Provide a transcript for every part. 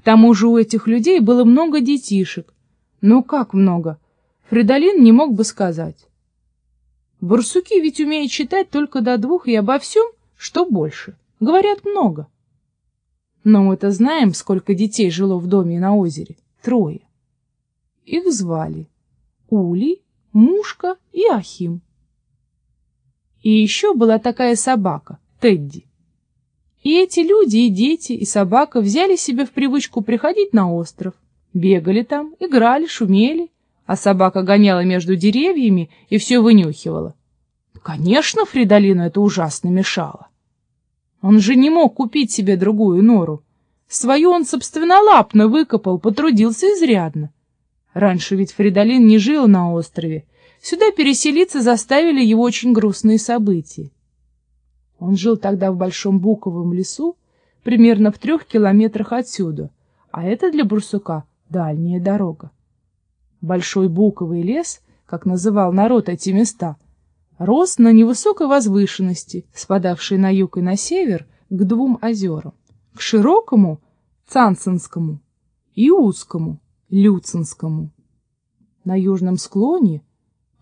К тому же у этих людей было много детишек. Ну как много? Фридолин не мог бы сказать. Барсуки ведь умеют считать только до двух и обо всем, что больше. Говорят много. Но мы-то знаем, сколько детей жило в доме на озере. Трое. Их звали Ули, Мушка и Ахим. И еще была такая собака, Тедди. И эти люди, и дети, и собака взяли себе в привычку приходить на остров. Бегали там, играли, шумели, а собака гоняла между деревьями и все вынюхивала. Конечно, Фридолину это ужасно мешало. Он же не мог купить себе другую нору. Свою он собственнолапно выкопал, потрудился изрядно. Раньше ведь Фридолин не жил на острове. Сюда переселиться заставили его очень грустные события. Он жил тогда в Большом Буковом лесу, примерно в трех километрах отсюда, а это для Бурсука дальняя дорога. Большой Буковый лес, как называл народ эти места, рос на невысокой возвышенности, спадавшей на юг и на север к двум озерам, к широкому Цансенскому и узкому Люцинскому. На южном склоне,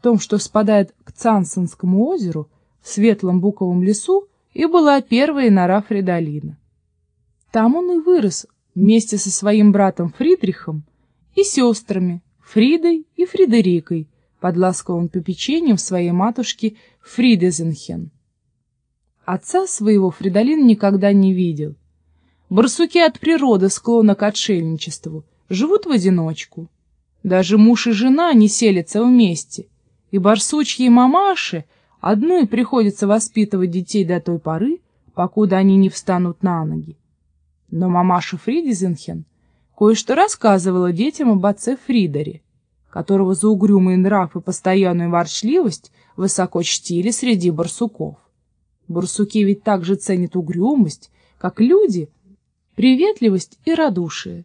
том, что спадает к Цансенскому озеру, светлом буковом лесу, и была первая нора Фридолина. Там он и вырос вместе со своим братом Фридрихом и сестрами Фридой и Фридерикой под ласковым попечением своей матушки Фридезенхен. Отца своего Фридолин никогда не видел. Барсуки от природы склонны к отшельничеству, живут в одиночку. Даже муж и жена не селятся вместе, и барсучьи мамаши одной приходится воспитывать детей до той поры, покуда они не встанут на ноги. Но мамаша Фридизенхен кое-что рассказывала детям об отце Фридере, которого за угрюмый нрав и постоянную ворчливость высоко чтили среди барсуков. Барсуки ведь так же ценят угрюмость, как люди — приветливость и радушие.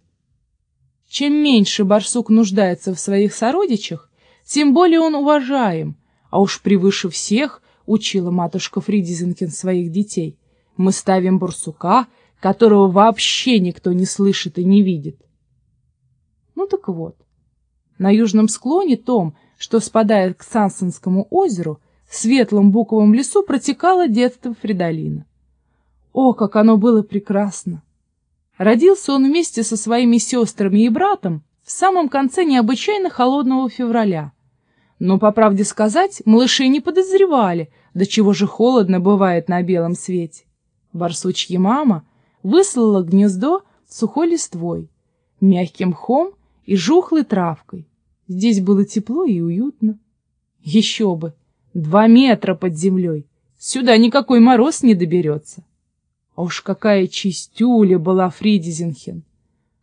Чем меньше барсук нуждается в своих сородичах, тем более он уважаем, а уж превыше всех, учила матушка Фридизенкин своих детей, мы ставим барсука, которого вообще никто не слышит и не видит. Ну так вот, на южном склоне том, что спадает к Сансенскому озеру, в светлом буковом лесу протекало детство Фридолина. О, как оно было прекрасно! Родился он вместе со своими сестрами и братом в самом конце необычайно холодного февраля. Но, по правде сказать, малыши не подозревали, до чего же холодно бывает на белом свете. Барсучья мама выслала гнездо сухой листвой, мягким мхом и жухлой травкой. Здесь было тепло и уютно. Еще бы! Два метра под землей. Сюда никакой мороз не доберется. А уж какая чистюля была Фридизенхен!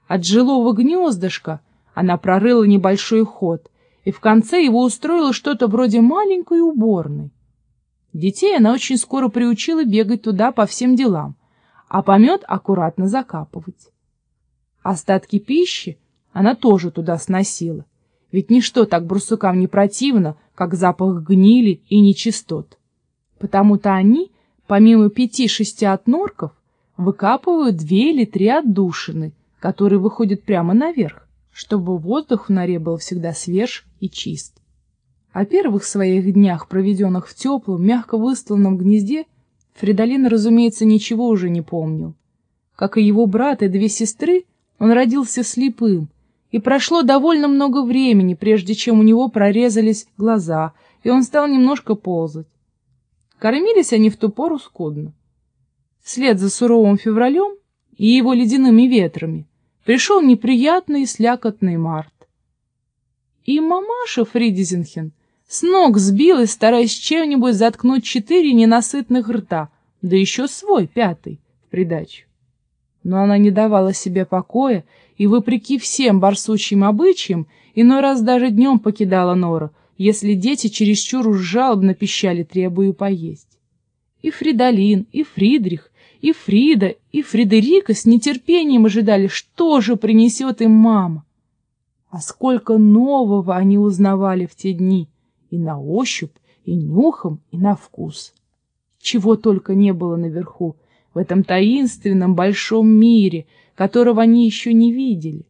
От жилого гнездышка она прорыла небольшой ход и в конце его устроила что-то вроде маленькой уборной. Детей она очень скоро приучила бегать туда по всем делам, а помет аккуратно закапывать. Остатки пищи она тоже туда сносила, ведь ничто так брусукам не противно, как запах гнили и нечистот. Потому-то они, помимо пяти-шести отнорков, выкапывают две или три отдушины, которые выходят прямо наверх, чтобы воздух в норе был всегда свеж и чист. О первых своих днях, проведенных в теплом, мягко выстланном гнезде, Фридолин, разумеется, ничего уже не помнил. Как и его брат и две сестры, он родился слепым, и прошло довольно много времени, прежде чем у него прорезались глаза, и он стал немножко ползать. Кормились они в ту пору скудно. Вслед за суровым февралем и его ледяными ветрами пришел неприятный слякотный март. И мамаша Фридизенхен с ног сбилась, стараясь чем-нибудь заткнуть четыре ненасытных рта, да еще свой, пятый, в придачу. Но она не давала себе покоя и, вопреки всем барсучьим обычаям, иной раз даже днем покидала нору, если дети чересчур уж жалобно пищали, требуя поесть. И Фридолин, и Фридрих, и Фрида, и Фредерика с нетерпением ожидали, что же принесет им мама. А сколько нового они узнавали в те дни, и на ощупь, и нюхом, и на вкус. Чего только не было наверху, в этом таинственном большом мире, которого они еще не видели.